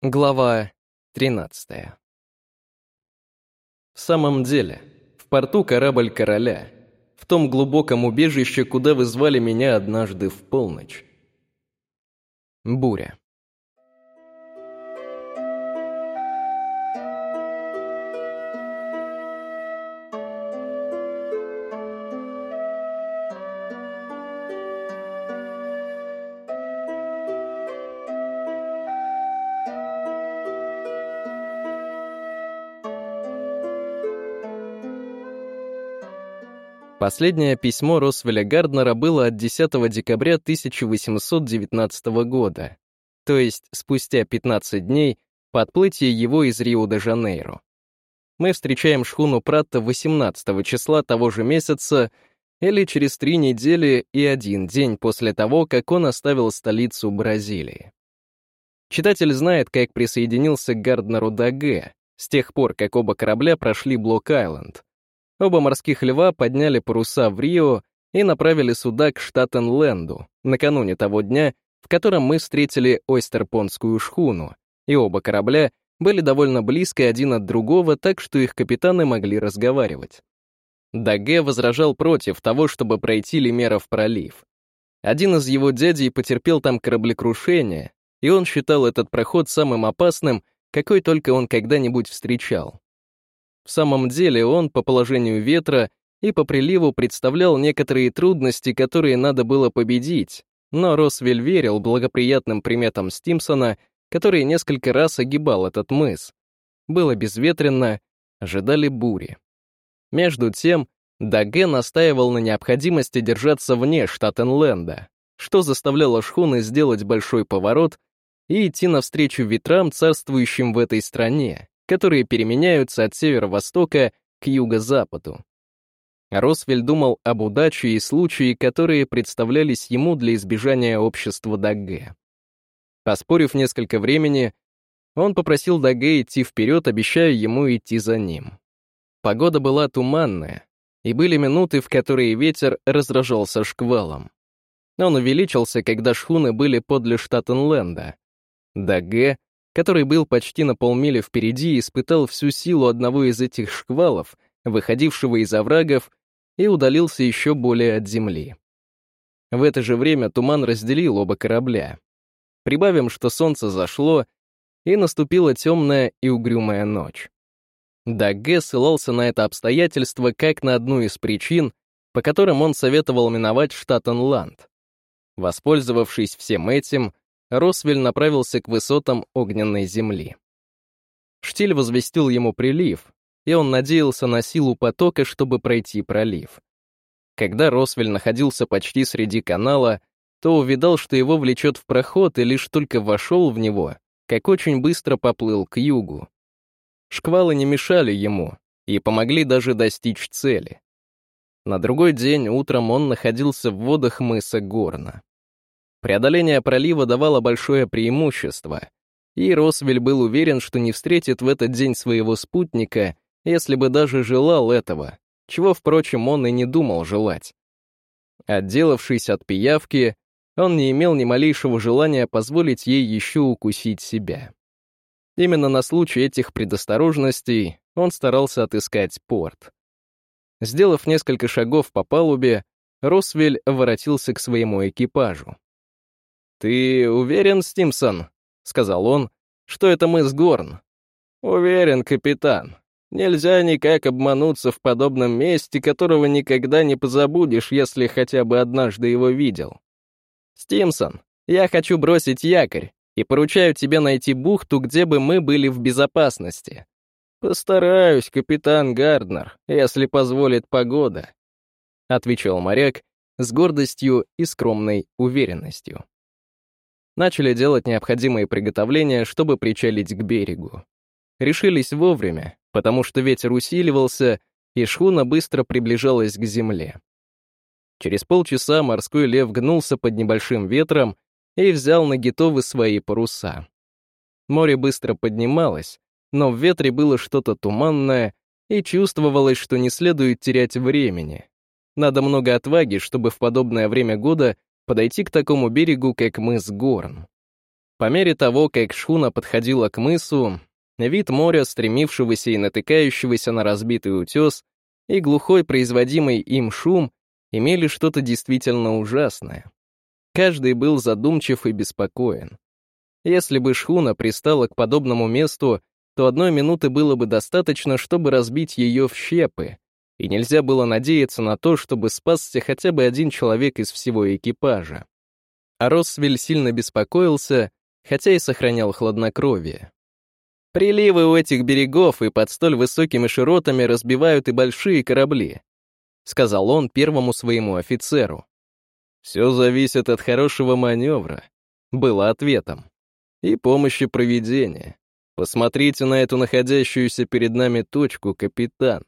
Глава 13 В самом деле, в порту корабль короля, в том глубоком убежище, куда вы звали меня однажды в полночь. Буря. Последнее письмо Росвеля Гарднера было от 10 декабря 1819 года, то есть спустя 15 дней по отплытии его из Рио-де-Жанейро. Мы встречаем шхуну Пратта 18 числа того же месяца или через три недели и один день после того, как он оставил столицу Бразилии. Читатель знает, как присоединился к Гарднеру Даге с тех пор, как оба корабля прошли Блок-Айленд, Оба морских льва подняли паруса в Рио и направили суда к Штаттенленду накануне того дня, в котором мы встретили Ойстерпонскую шхуну, и оба корабля были довольно близко один от другого, так что их капитаны могли разговаривать. Даге возражал против того, чтобы пройти Лемеров пролив. Один из его дядей потерпел там кораблекрушение, и он считал этот проход самым опасным, какой только он когда-нибудь встречал. В самом деле он, по положению ветра и по приливу, представлял некоторые трудности, которые надо было победить, но Росвель верил благоприятным приметам Стимсона, который несколько раз огибал этот мыс. Было безветренно, ожидали бури. Между тем, Даге настаивал на необходимости держаться вне Штаттенленда, что заставляло шхуны сделать большой поворот и идти навстречу ветрам, царствующим в этой стране, которые переменяются от северо-востока к юго-западу. Росвель думал об удаче и случае, которые представлялись ему для избежания общества Дагге. Поспорив несколько времени, он попросил Дагге идти вперед, обещая ему идти за ним. Погода была туманная, и были минуты, в которые ветер раздражался шквалом. Он увеличился, когда шхуны были подле Штаттенленда. Дагге который был почти на полмили впереди, испытал всю силу одного из этих шквалов, выходившего из оврагов, и удалился еще более от земли. В это же время туман разделил оба корабля. Прибавим, что солнце зашло, и наступила темная и угрюмая ночь. Дагге ссылался на это обстоятельство как на одну из причин, по которым он советовал миновать Штаттенланд. Воспользовавшись всем этим, Росвель направился к высотам огненной земли. Штиль возвестил ему прилив, и он надеялся на силу потока, чтобы пройти пролив. Когда Росвель находился почти среди канала, то увидал, что его влечет в проход, и лишь только вошел в него, как очень быстро поплыл к югу. Шквалы не мешали ему и помогли даже достичь цели. На другой день утром он находился в водах мыса Горна. Преодоление пролива давало большое преимущество, и Росвель был уверен, что не встретит в этот день своего спутника, если бы даже желал этого, чего, впрочем, он и не думал желать. Отделавшись от пиявки, он не имел ни малейшего желания позволить ей еще укусить себя. Именно на случай этих предосторожностей он старался отыскать порт. Сделав несколько шагов по палубе, Росвель воротился к своему экипажу. «Ты уверен, Стимсон?» — сказал он, — «что это мы с Горн?» «Уверен, капитан. Нельзя никак обмануться в подобном месте, которого никогда не позабудешь, если хотя бы однажды его видел. Стимсон, я хочу бросить якорь и поручаю тебе найти бухту, где бы мы были в безопасности. Постараюсь, капитан Гарднер, если позволит погода», — отвечал моряк с гордостью и скромной уверенностью начали делать необходимые приготовления, чтобы причалить к берегу. Решились вовремя, потому что ветер усиливался, и шхуна быстро приближалась к земле. Через полчаса морской лев гнулся под небольшим ветром и взял на гитовы свои паруса. Море быстро поднималось, но в ветре было что-то туманное, и чувствовалось, что не следует терять времени. Надо много отваги, чтобы в подобное время года подойти к такому берегу, как мыс Горн. По мере того, как шхуна подходила к мысу, вид моря, стремившегося и натыкающегося на разбитый утес, и глухой производимый им шум имели что-то действительно ужасное. Каждый был задумчив и беспокоен. Если бы шхуна пристала к подобному месту, то одной минуты было бы достаточно, чтобы разбить ее в щепы, и нельзя было надеяться на то, чтобы спасся хотя бы один человек из всего экипажа. А Росвель сильно беспокоился, хотя и сохранял хладнокровие. Приливы у этих берегов и под столь высокими широтами разбивают и большие корабли, сказал он первому своему офицеру. Все зависит от хорошего маневра, было ответом, и помощи проведения. Посмотрите на эту находящуюся перед нами точку, капитан.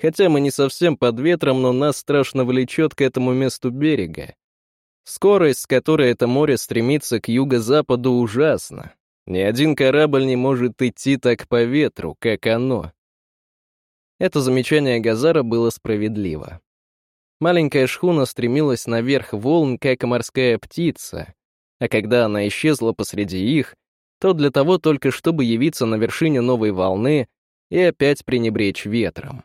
Хотя мы не совсем под ветром, но нас страшно влечет к этому месту берега. Скорость, с которой это море стремится к юго-западу, ужасна. Ни один корабль не может идти так по ветру, как оно. Это замечание Газара было справедливо. Маленькая шхуна стремилась наверх волн, как морская птица, а когда она исчезла посреди их, то для того только, чтобы явиться на вершине новой волны и опять пренебречь ветром.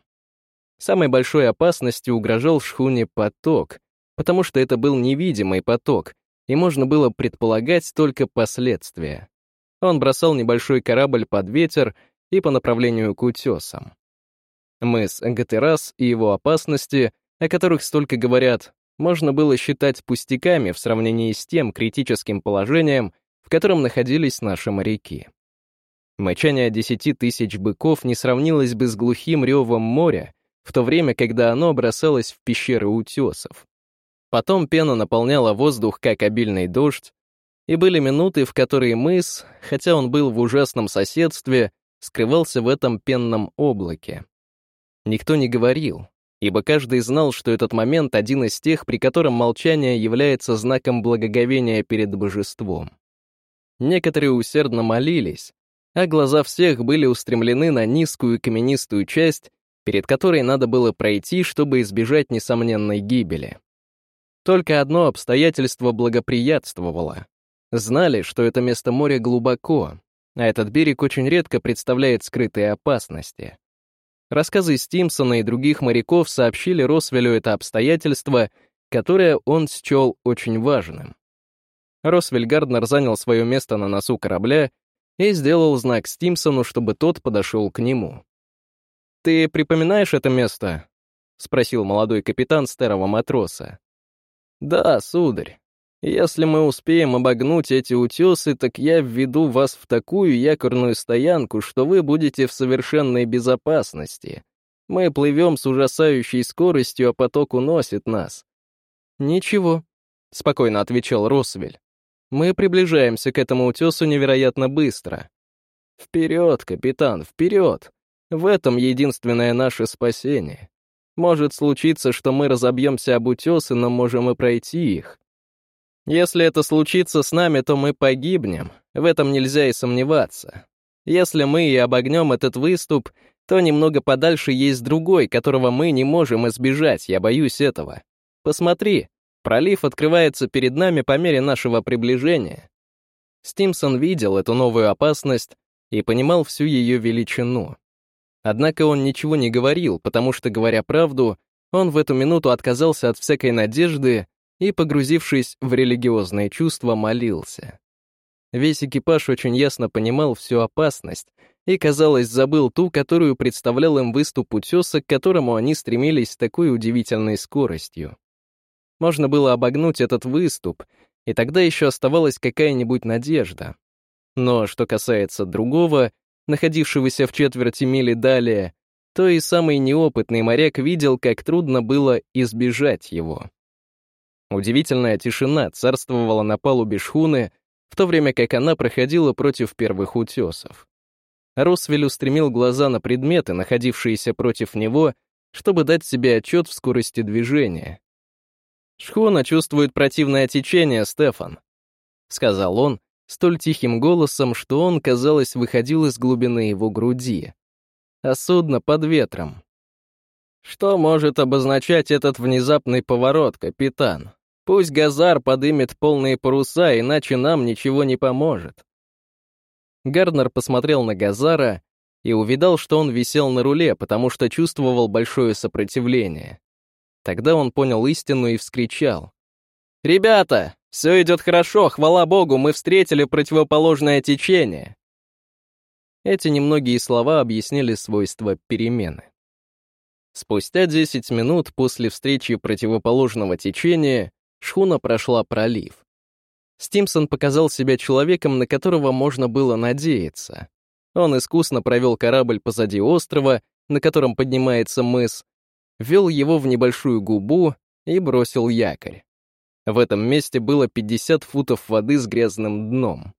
Самой большой опасностью угрожал шхуне поток, потому что это был невидимый поток, и можно было предполагать только последствия. Он бросал небольшой корабль под ветер и по направлению к утесам. Мыс Гатерас и его опасности, о которых столько говорят, можно было считать пустяками в сравнении с тем критическим положением, в котором находились наши моряки. Мычание десяти тысяч быков не сравнилось бы с глухим ревом моря, в то время, когда оно бросалось в пещеры утесов. Потом пена наполняла воздух, как обильный дождь, и были минуты, в которые мыс, хотя он был в ужасном соседстве, скрывался в этом пенном облаке. Никто не говорил, ибо каждый знал, что этот момент один из тех, при котором молчание является знаком благоговения перед божеством. Некоторые усердно молились, а глаза всех были устремлены на низкую каменистую часть, перед которой надо было пройти, чтобы избежать несомненной гибели. Только одно обстоятельство благоприятствовало. Знали, что это место моря глубоко, а этот берег очень редко представляет скрытые опасности. Рассказы Стимсона и других моряков сообщили Росвелю это обстоятельство, которое он счел очень важным. Росвель Гарднер занял свое место на носу корабля и сделал знак Стимсону, чтобы тот подошел к нему. «Ты припоминаешь это место?» — спросил молодой капитан старого матроса. «Да, сударь. Если мы успеем обогнуть эти утесы, так я введу вас в такую якорную стоянку, что вы будете в совершенной безопасности. Мы плывем с ужасающей скоростью, а поток уносит нас». «Ничего», — спокойно отвечал Росвель. «Мы приближаемся к этому утесу невероятно быстро». «Вперед, капитан, вперед!» В этом единственное наше спасение. Может случиться, что мы разобьемся об утесы, но можем и пройти их. Если это случится с нами, то мы погибнем, в этом нельзя и сомневаться. Если мы и обогнем этот выступ, то немного подальше есть другой, которого мы не можем избежать, я боюсь этого. Посмотри, пролив открывается перед нами по мере нашего приближения. Стимсон видел эту новую опасность и понимал всю ее величину. Однако он ничего не говорил, потому что, говоря правду, он в эту минуту отказался от всякой надежды и, погрузившись в религиозные чувства, молился. Весь экипаж очень ясно понимал всю опасность и, казалось, забыл ту, которую представлял им выступ утеса, к которому они стремились с такой удивительной скоростью. Можно было обогнуть этот выступ, и тогда еще оставалась какая-нибудь надежда. Но что касается другого, находившегося в четверти мили далее, то и самый неопытный моряк видел, как трудно было избежать его. Удивительная тишина царствовала на палубе шхуны, в то время как она проходила против первых утесов. Росвель устремил глаза на предметы, находившиеся против него, чтобы дать себе отчет в скорости движения. «Шхуна чувствует противное течение, Стефан», — сказал он, столь тихим голосом, что он, казалось, выходил из глубины его груди. А судно под ветром. «Что может обозначать этот внезапный поворот, капитан?» Пусть Газар подымет полные паруса, иначе нам ничего не поможет. Гарднер посмотрел на Газара и увидал, что он висел на руле, потому что чувствовал большое сопротивление. Тогда он понял истину и вскричал. «Ребята, все идет хорошо, хвала богу, мы встретили противоположное течение». Эти немногие слова объяснили свойства перемены. Спустя 10 минут после встречи противоположного течения шхуна прошла пролив. Стимсон показал себя человеком, на которого можно было надеяться. Он искусно провел корабль позади острова, на котором поднимается мыс, ввел его в небольшую губу и бросил якорь. В этом месте было 50 футов воды с грязным дном.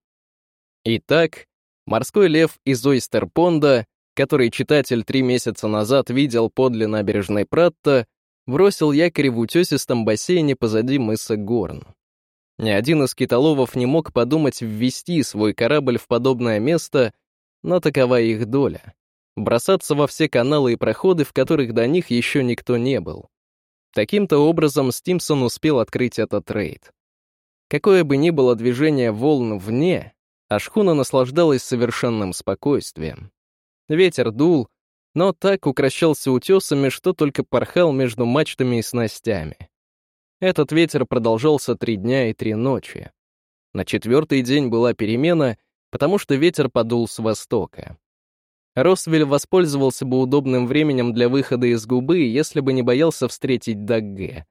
Итак, морской лев из Ойстерпонда, который читатель три месяца назад видел подле набережной Пратта, бросил якорь в утесистом бассейне позади мыса Горн. Ни один из китоловов не мог подумать ввести свой корабль в подобное место, но такова их доля — бросаться во все каналы и проходы, в которых до них еще никто не был. Таким-то образом Стимсон успел открыть этот рейд. Какое бы ни было движение волн вне, а шхуна наслаждалась совершенным спокойствием. Ветер дул, но так укращался утесами, что только порхал между мачтами и снастями. Этот ветер продолжался три дня и три ночи. На четвертый день была перемена, потому что ветер подул с востока. Росвель воспользовался бы удобным временем для выхода из губы, если бы не боялся встретить Дагге.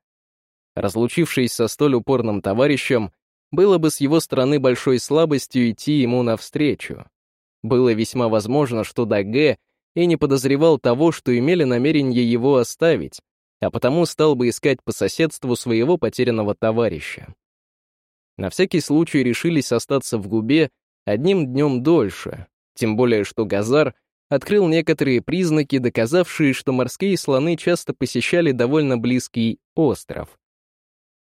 Разлучившись со столь упорным товарищем, было бы с его стороны большой слабостью идти ему навстречу. Было весьма возможно, что Дагге и не подозревал того, что имели намерение его оставить, а потому стал бы искать по соседству своего потерянного товарища. На всякий случай решились остаться в губе одним днем дольше, тем более что Газар открыл некоторые признаки, доказавшие, что морские слоны часто посещали довольно близкий остров.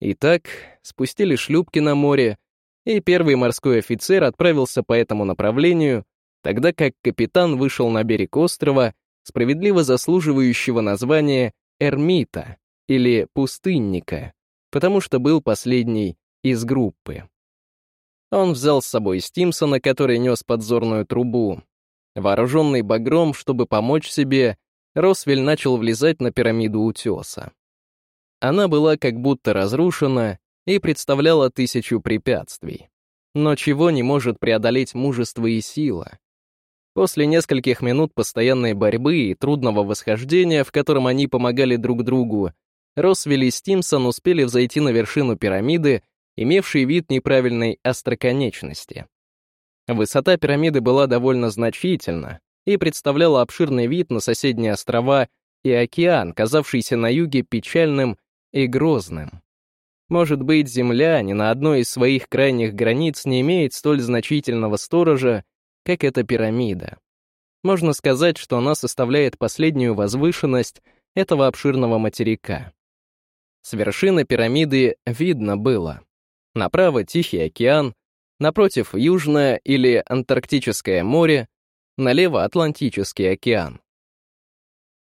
Итак, спустили шлюпки на море, и первый морской офицер отправился по этому направлению, тогда как капитан вышел на берег острова, справедливо заслуживающего названия эрмита или пустынника, потому что был последний из группы. Он взял с собой Стимсона, который нес подзорную трубу. Вооруженный багром, чтобы помочь себе, Росвель начал влезать на пирамиду утеса. Она была как будто разрушена и представляла тысячу препятствий. Но чего не может преодолеть мужество и сила? После нескольких минут постоянной борьбы и трудного восхождения, в котором они помогали друг другу, Росвелл и Стимсон успели взойти на вершину пирамиды, имевшей вид неправильной остроконечности. Высота пирамиды была довольно значительна и представляла обширный вид на соседние острова и океан, казавшийся на юге печальным и грозным. Может быть, Земля ни на одной из своих крайних границ не имеет столь значительного сторожа, как эта пирамида. Можно сказать, что она составляет последнюю возвышенность этого обширного материка. С вершины пирамиды видно было. Направо Тихий океан, напротив Южное или Антарктическое море, налево Атлантический океан.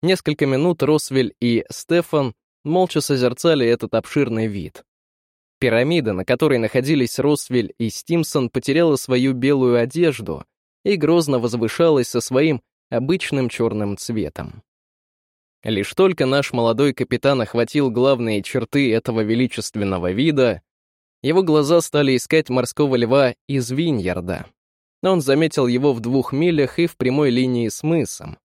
Несколько минут Росвель и Стефан молча созерцали этот обширный вид. Пирамида, на которой находились Росвель и Стимсон, потеряла свою белую одежду — и грозно возвышалась со своим обычным черным цветом. Лишь только наш молодой капитан охватил главные черты этого величественного вида, его глаза стали искать морского льва из Виньярда. Он заметил его в двух милях и в прямой линии с мысом.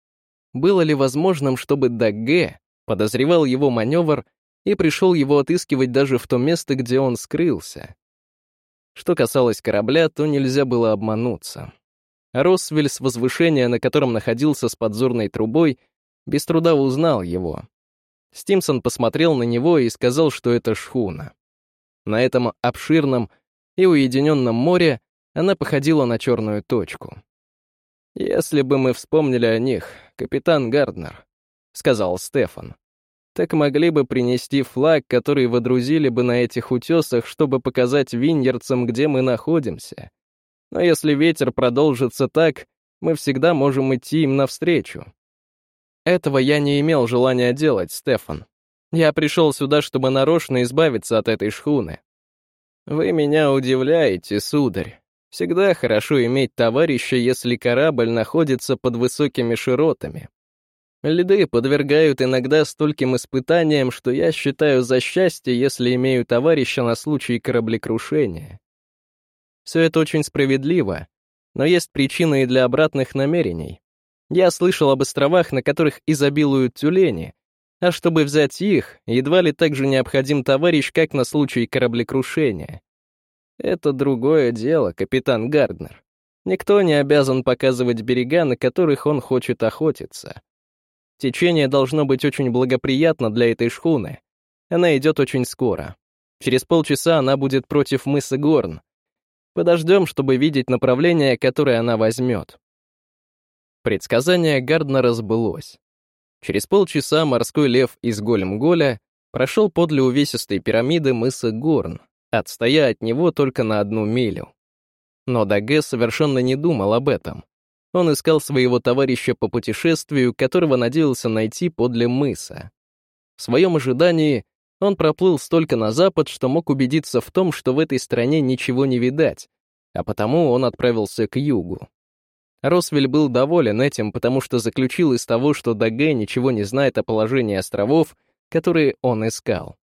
Было ли возможным, чтобы Дагге подозревал его маневр и пришел его отыскивать даже в то место, где он скрылся? Что касалось корабля, то нельзя было обмануться. Росвель с возвышения, на котором находился с подзорной трубой, без труда узнал его. Стимсон посмотрел на него и сказал, что это шхуна. На этом обширном и уединенном море она походила на черную точку. «Если бы мы вспомнили о них, капитан Гарднер», — сказал Стефан, «так могли бы принести флаг, который водрузили бы на этих утесах, чтобы показать виньерцам, где мы находимся. Но если ветер продолжится так, мы всегда можем идти им навстречу. Этого я не имел желания делать, Стефан. Я пришел сюда, чтобы нарочно избавиться от этой шхуны. Вы меня удивляете, сударь. Всегда хорошо иметь товарища, если корабль находится под высокими широтами. Льды подвергают иногда стольким испытаниям, что я считаю за счастье, если имею товарища на случай кораблекрушения. Все это очень справедливо, но есть причины и для обратных намерений. Я слышал об островах, на которых изобилуют тюлени, а чтобы взять их, едва ли так же необходим товарищ, как на случай кораблекрушения. Это другое дело, капитан Гарднер. Никто не обязан показывать берега, на которых он хочет охотиться. Течение должно быть очень благоприятно для этой шхуны. Она идет очень скоро. Через полчаса она будет против мыса Горн. Подождем, чтобы видеть направление, которое она возьмет. Предсказание Гарднера сбылось. Через полчаса морской лев из Големголя прошел подле увесистой пирамиды мыса Горн, отстоя от него только на одну милю. Но Даге совершенно не думал об этом. Он искал своего товарища по путешествию, которого надеялся найти подле мыса. В своем ожидании он проплыл столько на запад, что мог убедиться в том, что в этой стране ничего не видать, а потому он отправился к югу. Росвель был доволен этим, потому что заключил из того, что Дагэ ничего не знает о положении островов, которые он искал.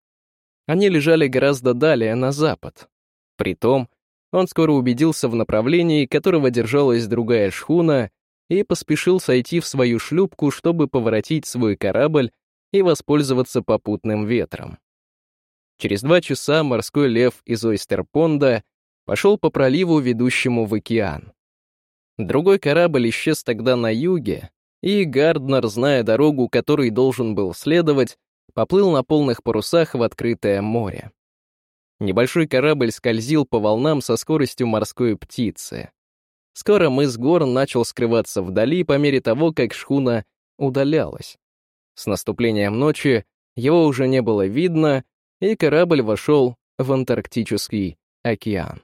Они лежали гораздо далее, на запад. Притом, он скоро убедился в направлении, которого держалась другая шхуна, и поспешил сойти в свою шлюпку, чтобы поворотить свой корабль и воспользоваться попутным ветром. Через два часа морской лев из Ойстерпонда пошел по проливу, ведущему в океан. Другой корабль исчез тогда на юге, и Гарднер, зная дорогу, которой должен был следовать, поплыл на полных парусах в открытое море. Небольшой корабль скользил по волнам со скоростью морской птицы. Скоро мыс Горн начал скрываться вдали по мере того, как шхуна удалялась. С наступлением ночи его уже не было видно, и корабль вошел в Антарктический океан.